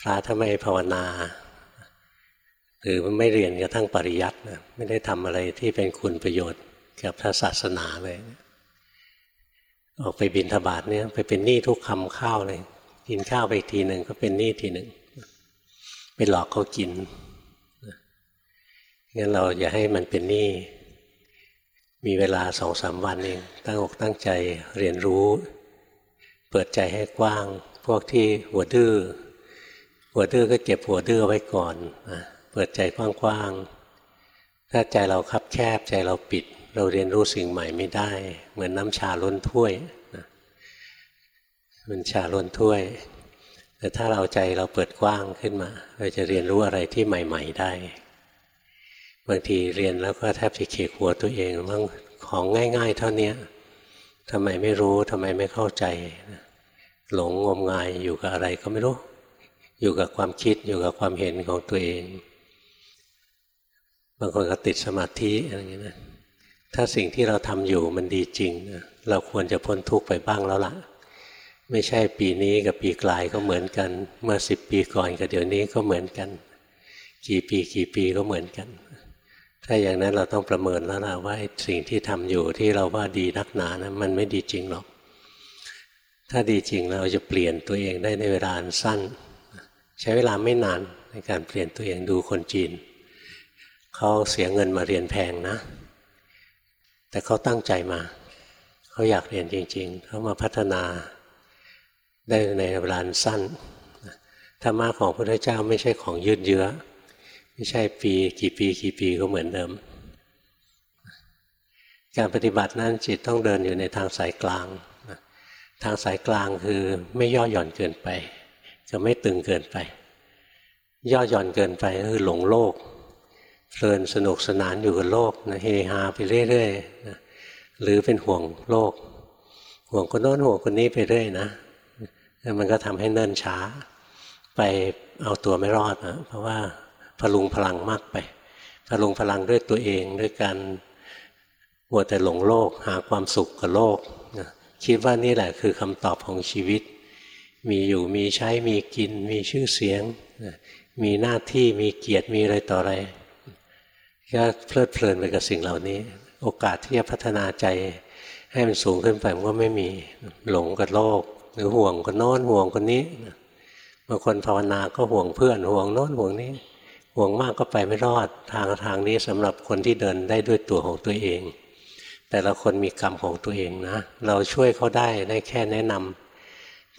พระถ้าไม่ภาวนาหรือไม่เรียนกระทั่งปริยัตินะไม่ได้ทำอะไรที่เป็นคุณประโยชน์กับพระศาสนาเลย ออกไปบินทบาทเนี่ย ไปเป็นหนี้ทุกคำข้าวเลย กินข้าวไปทีหนึ่งก็เป็นหนี้ทีหนึ่งไปหลอกเขากินงั้นเราอย่าให้มันเป็นหนี้มีเวลาสองสามวันเอง ตั้งอกตั้งใจเรียนรู้ เปิดใจให้กว้าง พวกที่หัวดื้อ หัวดื้อก็เก็บหัวดื้อไว้ก่อนนะเปิดใจกว้างๆ ถ้าใจเราคับแคบใจเราปิด เราเรียนรู้สิ่งใหม่ไม่ได้ เหมือนน้ำชาล้นถ้วยนะมันชาล้นถ้วย แต่ถ้าเราใจเราเปิดกว้างขึ้นมา เราจะเรียนรู้อะไรที่ใหม่ ๆ ได้ บางทีเรียนแล้วก็แทบจะเขกหัวตัวเองว่าของง่าย ๆ เท่านี้ทำไมไม่รู้ทำไมไม่เข้าใจ หลงงมงายอยู่กับอะไรก็ไม่รู้ อยู่กับความคิดอยู่กับความเห็นของตัวเอง บางคนก็ติดสมาธิอะไรอย่างนี้นะถ้าสิ่งที่เราทำอยู่มันดีจริงนะเราควรจะพ้นทุกข์ไปบ้างแล้วล่ะ ไม่ใช่ปีนี้กับปีกลายก็เหมือนกัน เมื่อสิบปีก่อนกับเดี๋ยวนี้ก็เหมือนกัน กี่ปีกี่ปีก็เหมือนกัน ถ้าอย่างนั้นเราต้องประเมินแล้วล่ะว่าสิ่งที่ทำอยู่ที่เราว่าดีนักหนานะมันไม่ดีจริงหรอก ถ้าดีจริงเราจะเปลี่ยนตัวเองได้ในเวลาสั้น ใช้เวลาไม่นานในการเปลี่ยนตัวเองดูคนจีน เขาเสียเงินมาเรียนแพงนะ แต่เขาตั้งใจมา เขาอยากเรียนจริง ๆ เขามาพัฒนาได้ในเวลาสั้นธรรมะของพระพุทธเจ้าไม่ใช่ของยืดเยื้อ ไม่ใช่ปีกี่ปีกี่ปีก็เหมือนเดิม การปฏิบัตินั้นจิตต้องเดินอยู่ในทางสายกลาง ทางสายกลางคือไม่ย่อหย่อนเกินไป จะไม่ตึงเกินไป ย่อหย่อนเกินไปคือหลงโลกเพลินสนุกสนานอยู่กับโลกนะเฮฮาไปเรื่อยๆนะหรือเป็นห่วงโลก ห่วงคนโน้นห่วงคนนี้ไปเรื่อยนะมันก็ทำให้เนิ่นช้า ไปเอาตัวไม่รอดนะเพราะว่าพลุงพลังมากไปพลุงพลังด้วยตัวเองด้วยการหัวแต่หลงโลกหาความสุขกับโลกนะคิดว่านี่แหละคือคำตอบของชีวิต มีอยู่มีใช้มีกิน มีชื่อเสียง มีหน้าที่มีเกียรติมีอะไรต่ออะไรก็เพลิดเพลินไปกับสิ่งเหล่านี้ โอกาสที่จะพัฒนาใจให้มันสูงขึ้นไปมันก็ไม่มีหลงกับโลก หรือห่วงคนโน้นห่วงคนนี้บางคนภาวนาก็ห่วงเพื่อนห่วงโน้นห่วงนี้ห่วงมากก็ไปไม่รอดทางทางนี้สำหรับคนที่เดินได้ด้วยตัวของตัวเอง แต่ละคนมีกรรมของตัวเองนะ เราช่วยเขาได้ได้แค่แนะนำ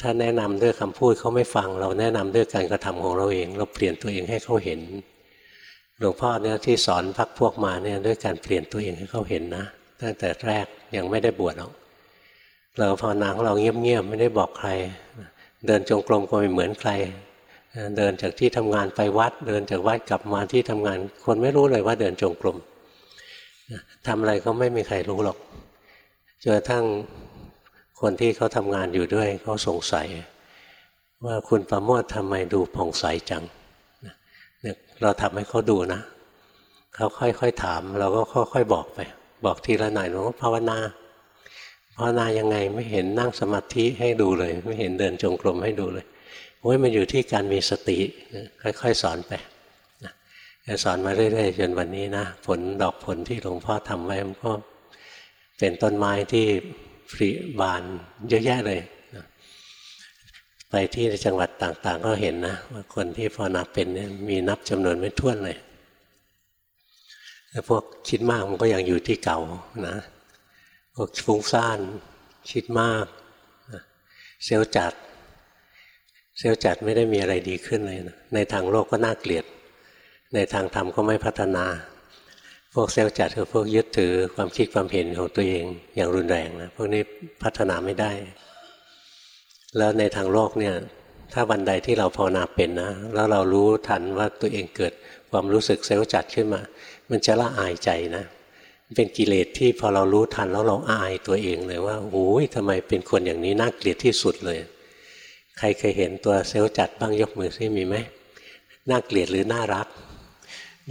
ถ้าแนะนำด้วยคำพูดเขาไม่ฟัง เราแนะนำด้วยการกระทำของเราเอง เราเปลี่ยนตัวเองให้เขาเห็นหลวงพ่อเนี่ยที่สอนพักพวกมาเนี่ยด้วยการเปลี่ยนตัวเองให้เขาเห็นนะตั้งแต่แรกยังไม่ได้บวชหรอกเราภาวนาของเราเงียบๆไม่ได้บอกใคร เดินจงกรมก็ไม่เหมือนใคร เดินจากที่ทำงานไปวัด เดินจากวัดกลับมาที่ทำงาน คนไม่รู้เลยว่าเดินจงกรมทำอะไรก็ไม่มีใครรู้หรอกจนกระทั่ง คนที่เขาทำงานอยู่ด้วยเขาสงสัย ว่าคุณประโมททำไมดูผ่องใสจังเราทำให้เขาดูนะเขาค่อยๆถาม เราก็ค่อยๆบอกไป บอกทีละหน่อยหลวงภาวนาภาวนายังไงไม่เห็นนั่งสมาธิให้ดูเลย ไม่เห็นเดินจงกรมให้ดูเลยโอ้ยมันอยู่ที่การมีสติค่อย ๆ สอนไปนะสอนมาเรื่อยๆจนวันนี้นะ ผลดอกผลที่หลวงพ่อทำไว้มันก็เป็นต้นไม้ที่ ผลิบานเยอะแยะเลยไปที่จังหวัดต่างๆ ก็เห็นนะว่าคนที่ภาวนาเป็นเนี่ยมีนับจำนวนไม่ถ้วนเลยแต่พวกคิดมากมันก็ยังอยู่ที่เก่านะพวกฟุ้งซ่านคิดมากเซลจัด เซลจัดไม่ได้มีอะไรดีขึ้นเลยนะในทางโลกก็น่าเกลียด ในทางธรรมก็ไม่พัฒนา พวกเซลล์จัดคือพวกยึดถือความคิดความเห็นของตัวเองอย่างรุนแรงนะพวกนี้พัฒนาไม่ได้ แล้วในทางโลกเนี่ย ถ้าวันใดที่เราภาวนาเป็นนะ แล้วเรารู้ทันว่าตัวเองเกิดความรู้สึกเซลล์จัดขึ้นมา มันจะละอายใจนะเป็นกิเลสที่พอเรารู้ทันแล้วเราอายตัวเองเลยว่าโอ้ยทำไมเป็นคนอย่างนี้น่าเกลียดที่สุดเลย ใครเคยเห็นตัวเซลล์จัดบ้างยกมือซิมีไหมน่าเกลียดหรือน่ารัก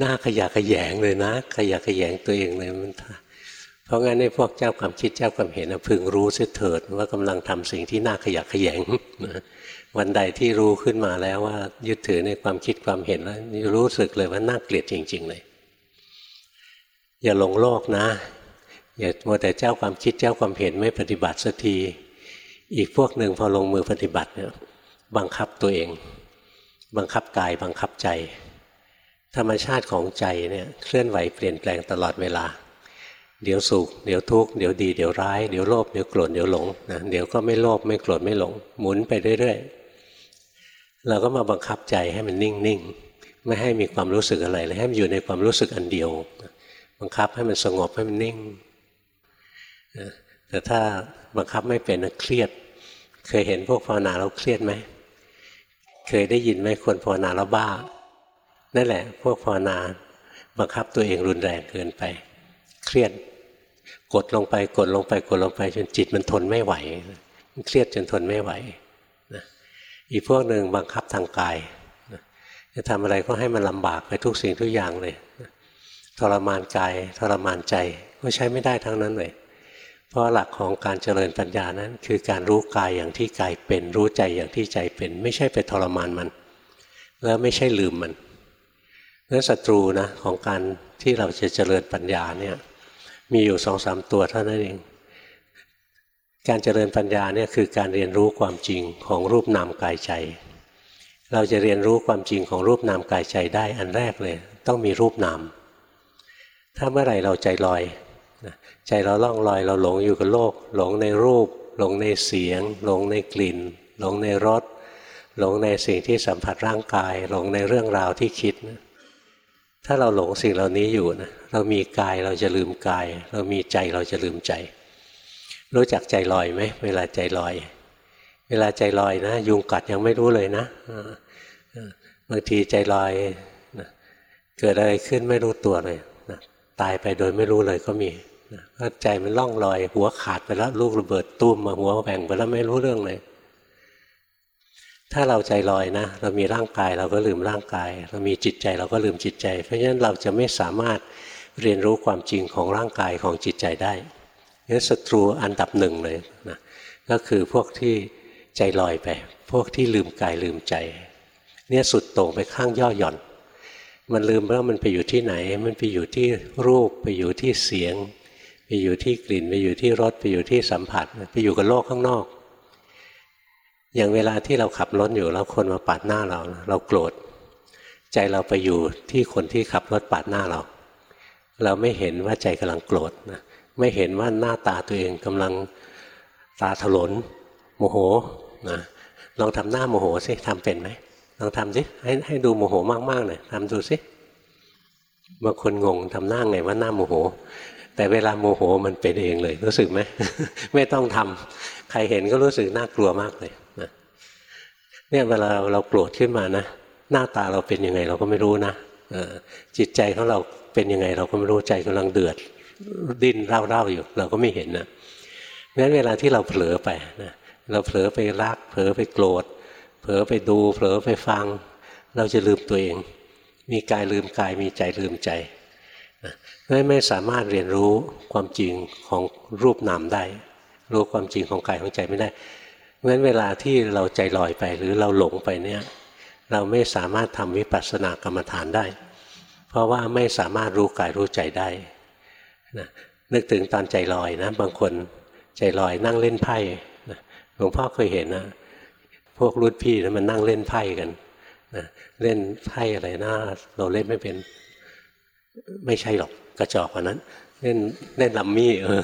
น่าขยะขยงเลยนะ ขยะขยงตัวเองเลยมันเพราะงั้นในพวกเจ้าความคิดเจ้าความเห็นพึงรู้เสียเถิดว่ากำลังทำสิ่งที่น่าขยะขยงวันใดที่รู้ขึ้นมาแล้วว่า ยึดถือในความคิดความเห็นแล้วรู้สึกเลยว่าน่าเกลียดจริง ๆ เลย อย่าหลงโลกนะ อย่ามัวแต่เจ้าความคิดเจ้าความเห็นไม่ปฏิบัติสักทีอีกพวกหนึ่งพอลงมือปฏิบัติเนี่ยบังคับตัวเอง บังคับกายบังคับใจ ธรรมชาติของใจเนี่ยเคลื่อนไหวเปลี่ยนแปลงตลอดเวลา เดี๋ยวสุขเดี๋ยวทุกข์เดี๋ยวดีเดี๋ยวร้ายเดี๋ยวโลภเดี๋ยวโกรธเดี๋ยวหลงนะเดี๋ยวก็ไม่โลภไม่โกรธไม่หลง หมุนไปเรื่อยๆเราก็มาบังคับใจให้มันนิ่งๆไม่ให้มีความรู้สึกอะไรเลยให้มันอยู่ในความรู้สึกอันเดียว บังคับให้มันสงบให้มันนิ่งแต่ถ้าบังคับไม่เป็นเครียด เคยเห็นพวกภาวนาเราเครียดไหมเคยได้ยินไหมคนภาวนาแล้วบ้า นั่นแหละ พวกภาวนาบังคับตัวเองรุนแรงเกินไป เครียดกดลงไปกดลงไปกดลงไปจนจิตมันทนไม่ไหว มันเครียดจนทนไม่ไหวนะอีกพวกหนึ่งบังคับทางกายนะจะทำอะไรก็ให้มันลำบากไปทุกสิ่งทุกอย่างเลยนะทรมานกายทรมานใจก็ใช้ไม่ได้ทั้งนั้นเลย เพราะหลักของการเจริญปัญญานั้น คือการรู้กายอย่างที่กายเป็น รู้ใจอย่างที่ใจเป็น ไม่ใช่ไปทรมานมัน แล้วไม่ใช่ลืมมัน นั้นศัตรูนะของการที่เราจะเจริญปัญญาเนี่ยมีอยู่สองสามตัวเท่านั้นเอง การเจริญปัญญาเนี่ยคือการเรียนรู้ความจริงของรูปนามกายใจ เราจะเรียนรู้ความจริงของรูปนามกายใจได้อันแรกเลย ต้องมีรูปนาม ถ้าเมื่อไหร่เราใจลอย ใจเราล่องลอยเราหลงอยู่กับโลก หลงในรูป หลงในเสียง หลงในกลิ่น หลงในรสหลงในสิ่งที่สัมผัสร่างกาย หลงในเรื่องราวที่คิดนะ ถ้าเราหลงสิ่งเหล่านี้อยู่นะเรามีกายเราจะลืมกาย เรามีใจเราจะลืมใจ รู้จักใจลอยไหมเวลาใจลอย เวลาใจลอยนะ ยุงกัดยังไม่รู้เลยนะบางทีใจลอยเกิดอะไรขึ้นไม่รู้ตัวเลยตายไปโดยไม่รู้เลยก็มีก็ใจมันล่องลอย หัวขาดไปแล้วลูกระเบิดตุ้มมาหัวแบ่งไปแล้วไม่รู้เรื่องเลย ถ้าเราใจลอยนะ เรามีร่างกายเราก็ลืมร่างกาย เรามีจิตใจเราก็ลืมจิตใจ เพราะฉะนั้นเราจะไม่สามารถเรียนรู้ความจริงของร่างกายของจิตใจได้นี่ศัตรูอันดับหนึ่งเลยนะก็คือพวกที่ใจลอยไป พวกที่ลืมกายลืมใจ เนี่ยสุดโต่งไปข้างย่อหย่อน มันลืมแล้วมันไปอยู่ที่ไหน มันไปอยู่ที่รูปไปอยู่ที่เสียง ไปอยู่ที่กลิ่น ไปอยู่ที่รสไปอยู่ที่สัมผัส ไปอยู่กับโลกข้างนอก อย่างเวลาที่เราขับรถอยู่แล้วคนมาปาดหน้าเรา เราโกรธใจเราไปอยู่ที่คนที่ขับรถปาดหน้าเรา เราไม่เห็นว่าใจกำลังโกรธนะไม่เห็นว่าหน้าตาตัวเองกำลังตาถลนโมโหนะลองทำหน้าโมโหสิทำเป็นไหมลองทำสิให้ให้ดูโมโหมากๆหน่อยทำดูสิบางคนงงทำหน้าไงว่าหน้าโมโห แต่เวลาโมโหมันเป็นเองเลย รู้สึกไหม ไม่ต้องทำใครเห็นก็รู้สึกน่ากลัวมากเลย เนี่ยเวลาเราโกรธขึ้นมานะหน้าตาเราเป็นยังไงเราก็ไม่รู้นะจิตใจของเราเป็นยังไง เราก็ไม่รู้ใจกำลังเดือด ดิ้นเร่าๆอยู่ เราก็ไม่เห็นนะงั้นเวลาที่เราเผลอไปนะเราเผลอไปรัก เผลอไปโกรธ เผลอไปดู เผลอไปฟัง เราจะลืมตัวเอง มีกายลืมกายมีใจลืมใจไม่ไม่สามารถเรียนรู้ความจริงของรูปนามได้ รู้ความจริงของกายของใจไม่ได้ เพราะฉะนั้นเวลาที่เราใจลอยไปหรือเราหลงไปเนี่ย เราไม่สามารถทำวิปัสสนากรรมฐานได้ เพราะว่าไม่สามารถรู้กายรู้ใจได้นะนึกถึงตอนใจลอยนะ บางคนใจลอยนั่งเล่นไพ่หลวงพ่อเคยเห็นนะพวกรุ่นพี่นะมันนั่งเล่นไพ่กันนะเล่นไพ่อะไรนะเราเล่นไม่เป็นไม่ใช่หรอกกระจอกกว่านั้น เล่นเล่นลัมมี่เออ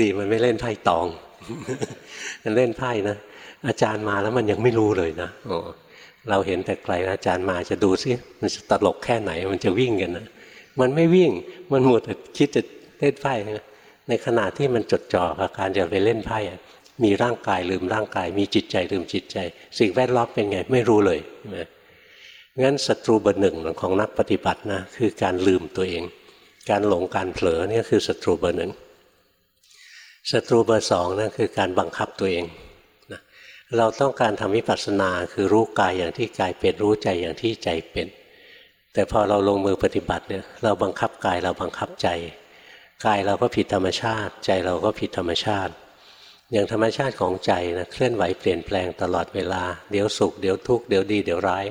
ดีมันไม่เล่นไพ่ตอง เล่นไพ่นะอาจารย์มาแล้วมันยังไม่รู้เลยนะโอ้เราเห็นแต่ไกลอาจารย์มาจะดูซิมันจะตลกแค่ไหนมันจะวิ่งกันนะมันไม่วิ่งมันหมดแต่คิดจะเล่นไพ่ในขณะที่มันจดจ่อกับการจะไปเล่นไพ่มีร่างกายลืมร่างกาย มีจิตใจลืมจิตใจ สิ่งแวดล้อมเป็นไงไม่รู้เลยนะงั้นศัตรูเบอร์หนึ่งของนักปฏิบัตินะคือการลืมตัวเอง การหลงการเผลอนี่คือศัตรูเบอร์หนึ่ง ศัตรูเบอร์สองนะคือการบังคับตัวเองนะเราต้องการทำวิปัสสนาคือรู้กายอย่างที่กายเป็นรู้ใจอย่างที่ใจเป็น แต่พอเราลงมือปฏิบัติเนี่ยเราบังคับกายเราบังคับใจ กายเราก็ผิดธรรมชาติ ใจเราก็ผิดธรรมชาติ อย่างธรรมชาติของใจนะเคลื่อนไหวเปลี่ยนแปลงตลอดเวลาเดี๋ยวสุขเดี๋ยวทุกข์เดี๋ยวดีเดี๋ยวร้าย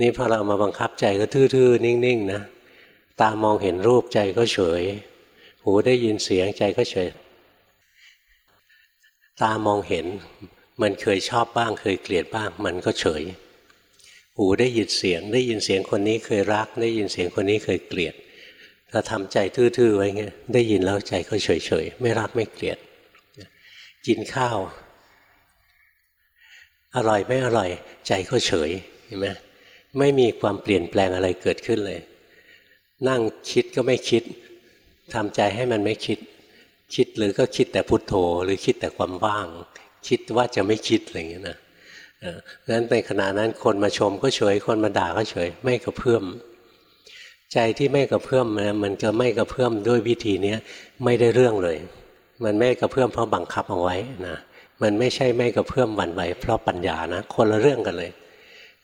นี่พอเรามาบังคับใจก็ทื่อๆนิ่งๆนะตามองเห็นรูปใจก็เฉย หูได้ยินเสียงใจก็เฉย ตามองเห็น มันเคยชอบบ้าง เคยเกลียดบ้าง มันก็เฉย หูได้ยินเสียง ได้ยินเสียงคนนี้เคยรัก ได้ยินเสียงคนนี้เคยเกลียด ถ้าทำใจทื่อๆไว้เงี้ยได้ยินแล้วใจก็เฉยๆไม่รักไม่เกลียด กินข้าว อร่อยไม่อร่อย ใจก็เฉยเห็นไหมไม่มีความเปลี่ยนแปลงอะไรเกิดขึ้นเลย นั่งคิดก็ไม่คิดทำใจให้มันไม่คิด คิดหรือก็คิดแต่พุทโธ หรือคิดแต่ความว่าง คิดว่าจะไม่คิดอะไรอย่างเงี้นะนั้นในขณะนั้นคนมาชมก็เฉยคนมาด่าก็เฉยไม่กระเพื่อมใจที่ไม่กระเพื่อมนะมันจะไม่กระเพื่อมด้วยวิธีนี้ไม่ได้เรื่องเลย มันไม่กระเพื่อมเพราะบังคับเอาไว้นะมันไม่ใช่ไม่กระเพื่อมหวั่นไหวเพราะปัญญานะคนละเรื่องกันเลย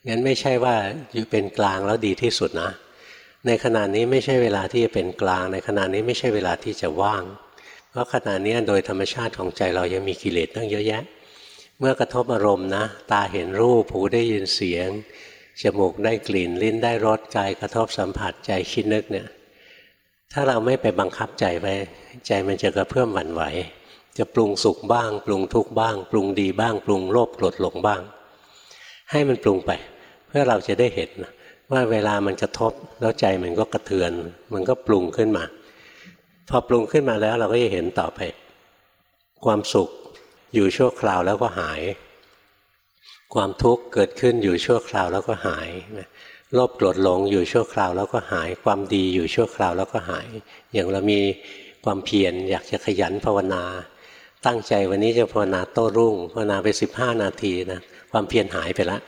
งั้นไม่ใช่ว่าอยู่เป็นกลางแล้วดีที่สุดนะ ในขณะนี้ไม่ใช่เวลาที่จะเป็นกลาง ในขณะนี้ไม่ใช่เวลาที่จะว่าง เพราะขณะนี้โดยธรรมชาติของใจเรายังมีกิเลสตั้งเยอะแยะ เมื่อกระทบอารมณ์นะ ตาเห็นรูปหูได้ยินเสียงจมูกได้กลิ่นลิ้นได้รสกายกระทบสัมผัสใจคิดนึกเนี่ยถ้าเราไม่ไปบังคับใจไว้ใจมันจะกระเพื่อมหวั่นไหว จะปรุงสุขบ้าง ปรุงทุกข์บ้าง ปรุงดีบ้าง ปรุงโลภโกรธหลงบ้าง ให้มันปรุงไป เพื่อเราจะได้เห็นว่าเวลามันกระทบแล้วใจมันก็กระเทือน มันก็ปรุงขึ้นมา พอปรุงขึ้นมาแล้วเราก็จะเห็นต่อไป ความสุขอยู่ชั่วคราวแล้วก็หาย ความทุกข์เกิดขึ้นอยู่ชั่วคราวแล้วก็หายโลภโกรธหลงอยู่ชั่วคราวแล้วก็หาย ความดีอยู่ชั่วคราวแล้วก็หาย อย่างเรามีความเพียรอยากจะขยันภาวนา ตั้งใจวันนี้จะภาวนาโต้รุ่งภาวนาไปสิบห้านาทีนะความเพียรหายไปละ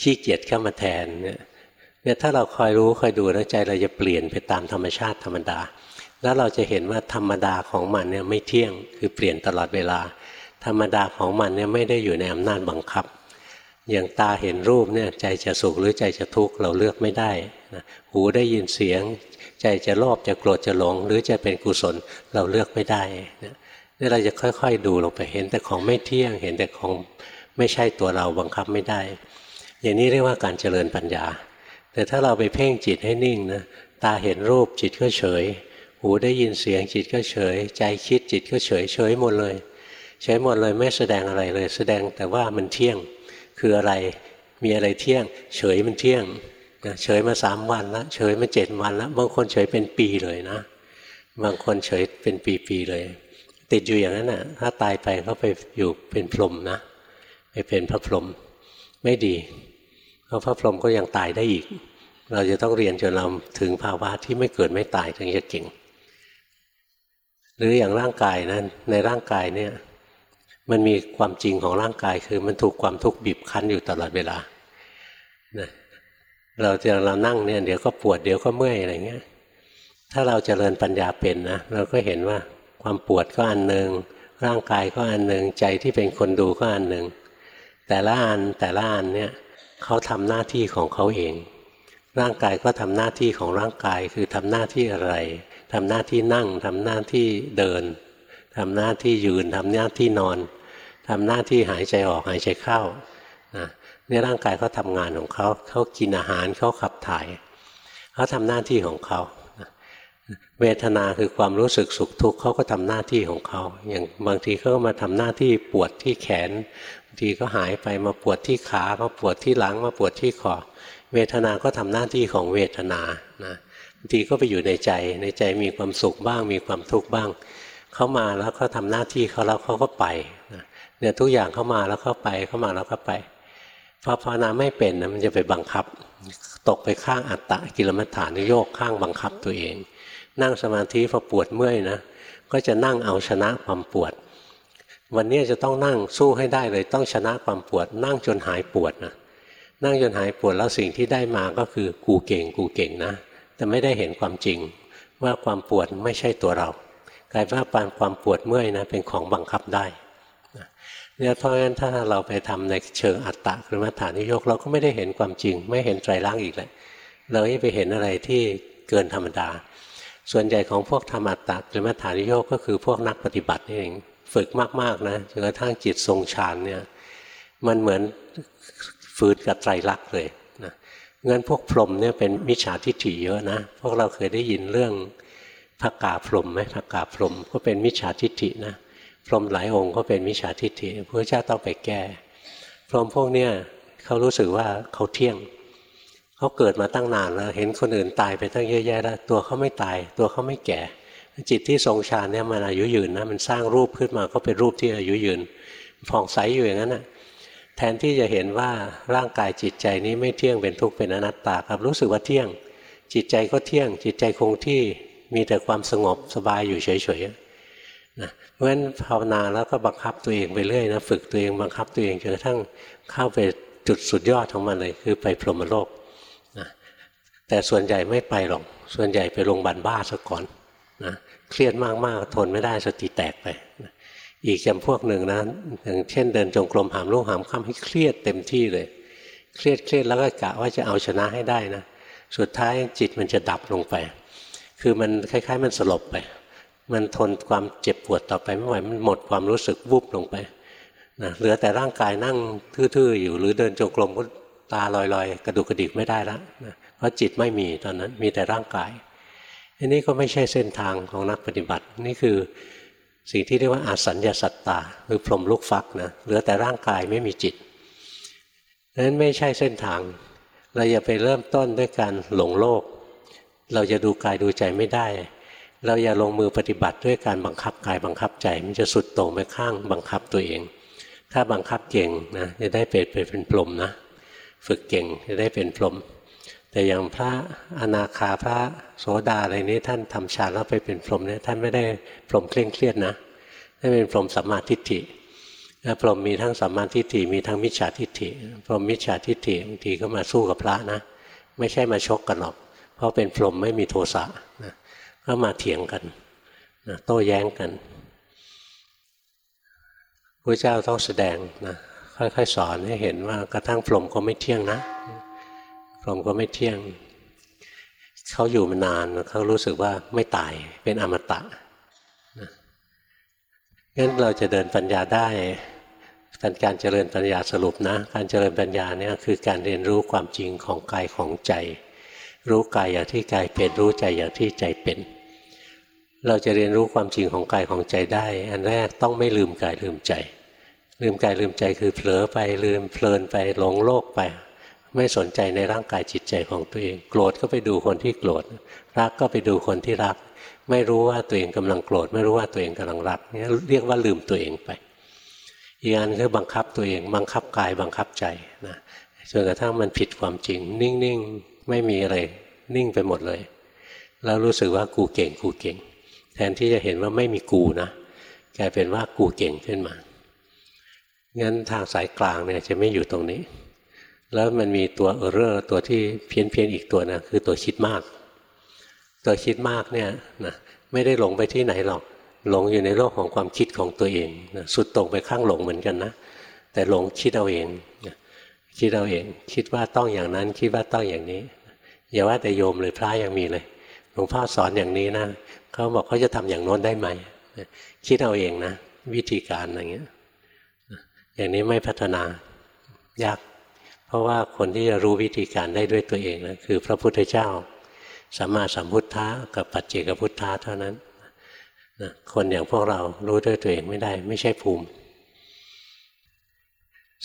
ขี้เกียจเข้ามาแทนเนี่ยถ้าเราคอยรู้คอยดูแล้วใจเราจะเปลี่ยนไปตามธรรมชาติธรรมดา แล้วเราจะเห็นว่าธรรมดาของมันเนี่ยไม่เที่ยงคือเปลี่ยนตลอดเวลา ธรรมดาของมันเนี่ยไม่ได้อยู่ในอำนาจบังคับ อย่างตาเห็นรูปเนี่ยใจจะสุขหรือใจจะทุกข์เราเลือกไม่ได้นะหูได้ยินเสียง ใจจะโลภจะโกรธจะหลง หรือจะเป็นกุศลเราเลือกไม่ได้นี่เราจะค่อยๆดูลงไปเห็นแต่ของไม่เที่ยงเห็นแต่ของไม่ใช่ตัวเราบังคับไม่ได้ อย่างนี้เรียกว่าการเจริญปัญญา แต่ถ้าเราไปเพ่งจิตให้นิ่งนะตาเห็นรูปจิตก็เฉย หูได้ยินเสียงจิตก็เฉย ใจคิดจิตก็เฉยเฉยหมดเลย เฉยหมดเลยไม่แสดงอะไรเลย แสดงแต่ว่ามันเที่ยงคืออะไรมีอะไรเที่ยง เฉยมันเที่ยงเฉยมาสามวันแล้วเฉยมาเจ็ดวันแล้วบางคนเฉยเป็นปีเลยนะ บางคนเฉยเป็นปีๆเลย ติดอยู่อย่างนั้นนะ่ะ ถ้าตายไปเขาไปอยู่เป็นพรหมนะไปเป็นพระพรหมไม่ดีเพราะพระพรหมก็ยังตายได้อีก เราจะต้องเรียนจนเราถึงภาวะที่ไม่เกิดไม่ตายถึงจะเก่ง หรืออย่างร่างกายนะั้นในร่างกายเนี่ย มันมีความจริงของร่างกายคือมันถูกความทุกข์บีบคั้นอยู่ตลอดเวลานะเราจะเรานั่งเนี่ยเดี๋ยวก็ปวดเดี๋ยวก็เมื่อยอะไรเงี้ย ถ้าเราจเจริญปัญญาเป็นนะเราก็เห็นว่าความปวดก็อันหนึ่งร่างกายก็อันหนึ่งใจที่เป็นคนดูก็อันหนึ่งแต่ละอันแต่ละอันเนี่ยเขาทำหน้าที่ของเขาเอง ร่างกายก็ทำหน้าที่ของร่างกายคือทำหน้าที่อะไร ทำหน้าที่นั่งทำหน้าที่เดินทำหน้าที่ยืนทำหน้าที่นอนทำหน้าที่หายใจออกหายใจเข้านะนี่ร่างกายเขาทางานของเขาเขากินอาหารเขาขับถ่ายเขาทำหน้าที่ของเขาเวทนาคือความรู้สึกสุขทุกข์เขาก็ทำหน้าที่ของเขา อย่างบางทีเขาก็มาทำหน้าที่ปวดที่แขนบางทีก็หายไปมาปวดที่ขามาปวดที่หลังมาปวดที่คอเวทนาก็ทำหน้าที่ของเวทนานะางทีก็ไปอยู่ในใจ ในใจมีความสุขบ้าง มีความทุกข์บ้าง เขามาแล้วเขาทาหน้าที่เขาแล้วเขาก็ไปเนี่ยทุกอย่างเข้ามาแล้วเขาไปเข้ามาแล้วก็ไปพอภาวนาไม่เป็นนะมันจะไปบังคับ ตกไปข้างอัตตะกิลมัฏฐานโยกข้างบังคับตัวเอง นั่งสมาธิพอปวดเมื่อยนะก็จะนั่งเอาชนะความปวด วันนี้จะต้องนั่งสู้ให้ได้เลยต้องชนะความปวด นั่งจนหายปวดนะนั่งจนหายปวดแล้วสิ่งที่ได้มาก็คือกูเก่งกูเก่งนะ แต่ไม่ได้เห็นความจริงว่าความปวดไม่ใช่ตัวเรากลายว่าปานความปวดเมื่อยนะเป็นของบังคับได้เนี่ยเพราะฉะนั้นถ้าเราไปทำในเชิงอัตตะคือมฐานิยกเราก็ไม่ได้เห็นความจริง ไม่เห็นไตรลักษณ์อีกแล้วเราจะไปเห็นอะไรที่เกินธรรมดา ส่วนใหญ่ของพวกธรรมอัตตะหรือมัฐานิโยกก็คือพวกนักปฏิบัตินี่เองฝึกมากๆนะจนกระทั่งจิตทรงฌานเนี่ยมันเหมือนฝืนกับไตรลักษณ์เลยนะ งั้นพวกพรหมเนี่ยเป็นมิจฉาทิฏฐิเยอะนะ พวกเราเคยได้ยินเรื่องพระกาพรหมไหมพระกาพรหมก็เป็นมิจฉาทิฏฐินะพรหมหลายองค์ก็เป็นมิจฉาทิฏฐิพระเจ้าต้องไปแก้ พรหมพวกเนี้ยเขารู้สึกว่าเขาเที่ยงเขาเกิดมาตั้งนานแล้วเห็นคนอื่นตายไปตั้งเยอะแยะแล้วตัวเขาไม่ตาย ตัวเขาไม่แก่ จิตที่ทรงฌานเนี่ยมันอายุยืนนะมันสร้างรูปขึ้นมาก็เป็นรูปที่อายุยืนผ่องใสอยู่อย่างนั้นนะ แทนที่จะเห็นว่าร่างกายจิตใจนี้ไม่เที่ยงเป็นทุกข์เป็นอนัตตาครับรู้สึกว่าเที่ยง จิตใจก็เที่ยง จิตใจคงที่มีแต่ความสงบสบายอยู่เฉยๆนะเพราะฉะนั้นภาวนาแล้วก็บังคับตัวเองไปเรื่อยนะฝึกตัวเองบังคับตัวเองจนกระทั่งเข้าไปจุดสุดยอดของมันเลย คือไปพรหมโลกนะแต่ส่วนใหญ่ไม่ไปหรอกส่วนใหญ่ไปโรงพยาบาลบ้าซะก่อนนะเครียดมากๆทนไม่ได้สติแตกไปนะ อีกจำพวกหนึ่งนะอย่างเช่นเดินจงกรมหามลูกหามข้ามให้เครียดเต็มที่เลย เครียดเครียดแล้วก็กะว่าจะเอาชนะให้ได้นะสุดท้ายจิตมันจะดับลงไป คือมันคล้าย ๆ มันสลบไป มันทนความเจ็บปวดต่อไปไม่ไหวมันหมดความรู้สึกวุบลงไปนะเหลือแต่ร่างกายนั่งทื่อๆ อยู่หรือเดินจงกรมก็ตาลอยๆ กระดุกกระดิกไม่ได้แล้วนะเพราะจิตไม่มีตอนนั้นมีแต่ร่างกายอันนี้ก็ไม่ใช่เส้นทางของนักปฏิบัตินี่คือ สิ่งที่เรียกว่าอาสัญญาสัตตาคือพรหมลูกฟักนะเหลือแต่ร่างกายไม่มีจิตนั้นไม่ใช่เส้นทาง เราอย่าไปเริ่มต้นด้วยการหลงโลก เราจะดูกายดูใจไม่ได้ เราอย่าลงมือปฏิบัติด้วยการบังคับกายบังคับใจ มันจะสุดโต่งไปข้างบังคับตัวเอง ถ้าบังคับเก่งนะจะได้เป็นเป็นพรหมนะ ฝึกเก่งจะได้เป็นพรหม แต่อย่างพระอนาคาพระโสดาอะไรนี้ท่านทำฌานแล้วไปเป็นพรหมเนี่ยท่านไม่ได้พรหมเคร่งเครียดนะท่านเป็นพรหมสัมมาทิฏฐิพรหมมีทั้งสัมมาทิฏฐิมีทั้งมิจฉาทิฏฐิพรหมมิจฉาทิฏฐิบางทีก็มาสู้กับพระนะ ไม่ใช่มาชกกันหรอก เพราะเป็นพรหมไม่มีโทสะนะก็มาเถียงกันนะโต้แย้งกันพระเจ้าต้องแสดงนะค่อยๆสอนให้เห็นว่ากระทั่งพรหมก็ไม่เที่ยงนะ พรหมก็ไม่เที่ยงเขาอยู่มานานเขารู้สึกว่าไม่ตายเป็นอมตะงั้นเราจะเดินปัญญาได้การเจริญปัญญาสรุปนะ การเจริญปัญญาเนี่ยคือการเรียนรู้ความจริงของกายของใจ รู้กายอย่างที่กายเป็นรู้ใจอย่างที่ใจเป็น เราจะเรียนรู้ความจริงของกายของใจได้ อันแรกต้องไม่ลืมกายลืมใจ ลืมกายลืมใจคือเผลอไปลืมเพลินไปหลงโลกไป ไม่สนใจในร่างกายจิตใจของตัวเอง โกรธก็ไปดูคนที่โกรธ รักก็ไปดูคนที่รัก ไม่รู้ว่าตัวเองกำลังโกรธ ไม่รู้ว่าตัวเองกำลังรักนี่เรียกว่าลืมตัวเองไป อีกอันคือบังคับตัวเอง บังคับกายบังคับใจนะจนกระทั่งมันผิดความจริง นิ่งๆไม่มีอะไร นิ่งไปหมดเลย แล้วรู้สึกว่ากูเก่งกูเก่ง แทนที่จะเห็นว่าไม่มีกูนะกลายเป็นว่ากูเก่งขึ้นมางั้นทางสายกลางเนี่ยจะไม่อยู่ตรงนี้ แล้วมันมีตัวเออร์เรอร์ตัวที่เพี้ยนเพียนอีกตัวนะคือตัวคิดมาก ตัวคิดมากเนี่ยนะไม่ได้หลงไปที่ไหนหรอกหลงอยู่ในโลกของความคิดของตัวเองนะสุดตรงไปข้างหลงเหมือนกันนะแต่หลงคิดเอาเองนะคิดเอาเอง คิดว่าต้องอย่างนั้น คิดว่าต้องอย่างนี้อย่าว่าแต่โยมเลยพระยังมีเลยหลวงพ่อสอนอย่างนี้นะเขาบอกเขาจะทำอย่างโน้นได้ไหมคิดเอาเองนะ วิธีการอย่างเงี้ยอย่างนี้ไม่พัฒนายาก ราะว่าคนที่จะรู้วิธีการได้ด้วยตัวเองนะคือพระพุทธเจ้าสัมมาสัมพุทธะกับปัจเจกพุทธะเท่านั้นนะคนอย่างพวกเรารู้ด้วยตัวเองไม่ได้ ไม่ใช่ภูมิ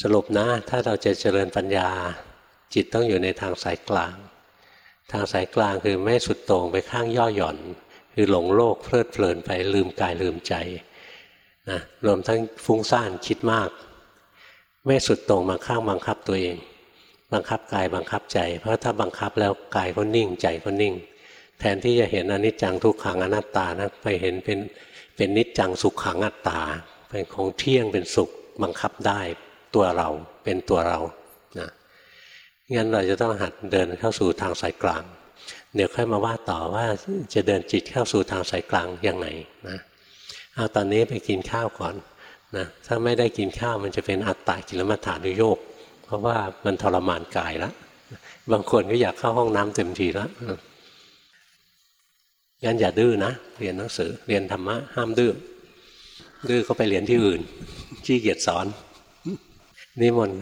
สรุปนะ ถ้าเราจะเจริญปัญญา จิตต้องอยู่ในทางสายกลาง ทางสายกลางคือไม่สุดโต่งไปข้างย่อหย่อน คือหลงโลกเพลิดเพลินไปลืมกายลืมใจนะรวมทั้งฟุ้งซ่านคิดมาก ไม่สุดโต่งมาข้างบังคับตัวเอง บังคับกายบังคับใจ เพราะถ้าบังคับแล้วกายก็นิ่งใจก็นิ่ง แทนที่จะเห็นอนิจจังทุกขังอนัตตานะไปเห็นเป็นเป็นนิจจังสุขขังอัตตา เป็นของเที่ยงเป็นสุขบังคับได้ตัวเราเป็นตัวเรานะงั้นเราจะต้องหัดเดินเข้าสู่ทางสายกลาง เดี๋ยวค่อยมาว่าต่อว่าจะเดินจิตเข้าสู่ทางสายกลางยังไงนะเอาตอนนี้ไปกินข้าวก่อนนะถ้าไม่ได้กินข้าวมันจะเป็นอัตตากิลมัฏฐานุโยก เพราะว่ามันทรมานกายแล้วบางคนก็อยากเข้าห้องน้ำเต็มทีแล้วงั้นอย่าดื้อนะเรียนหนังสือ เรียนธรรมะห้ามดื้อดื้อก็ไปเรียนที่อื่นขี้เกียจสอนนิมนต์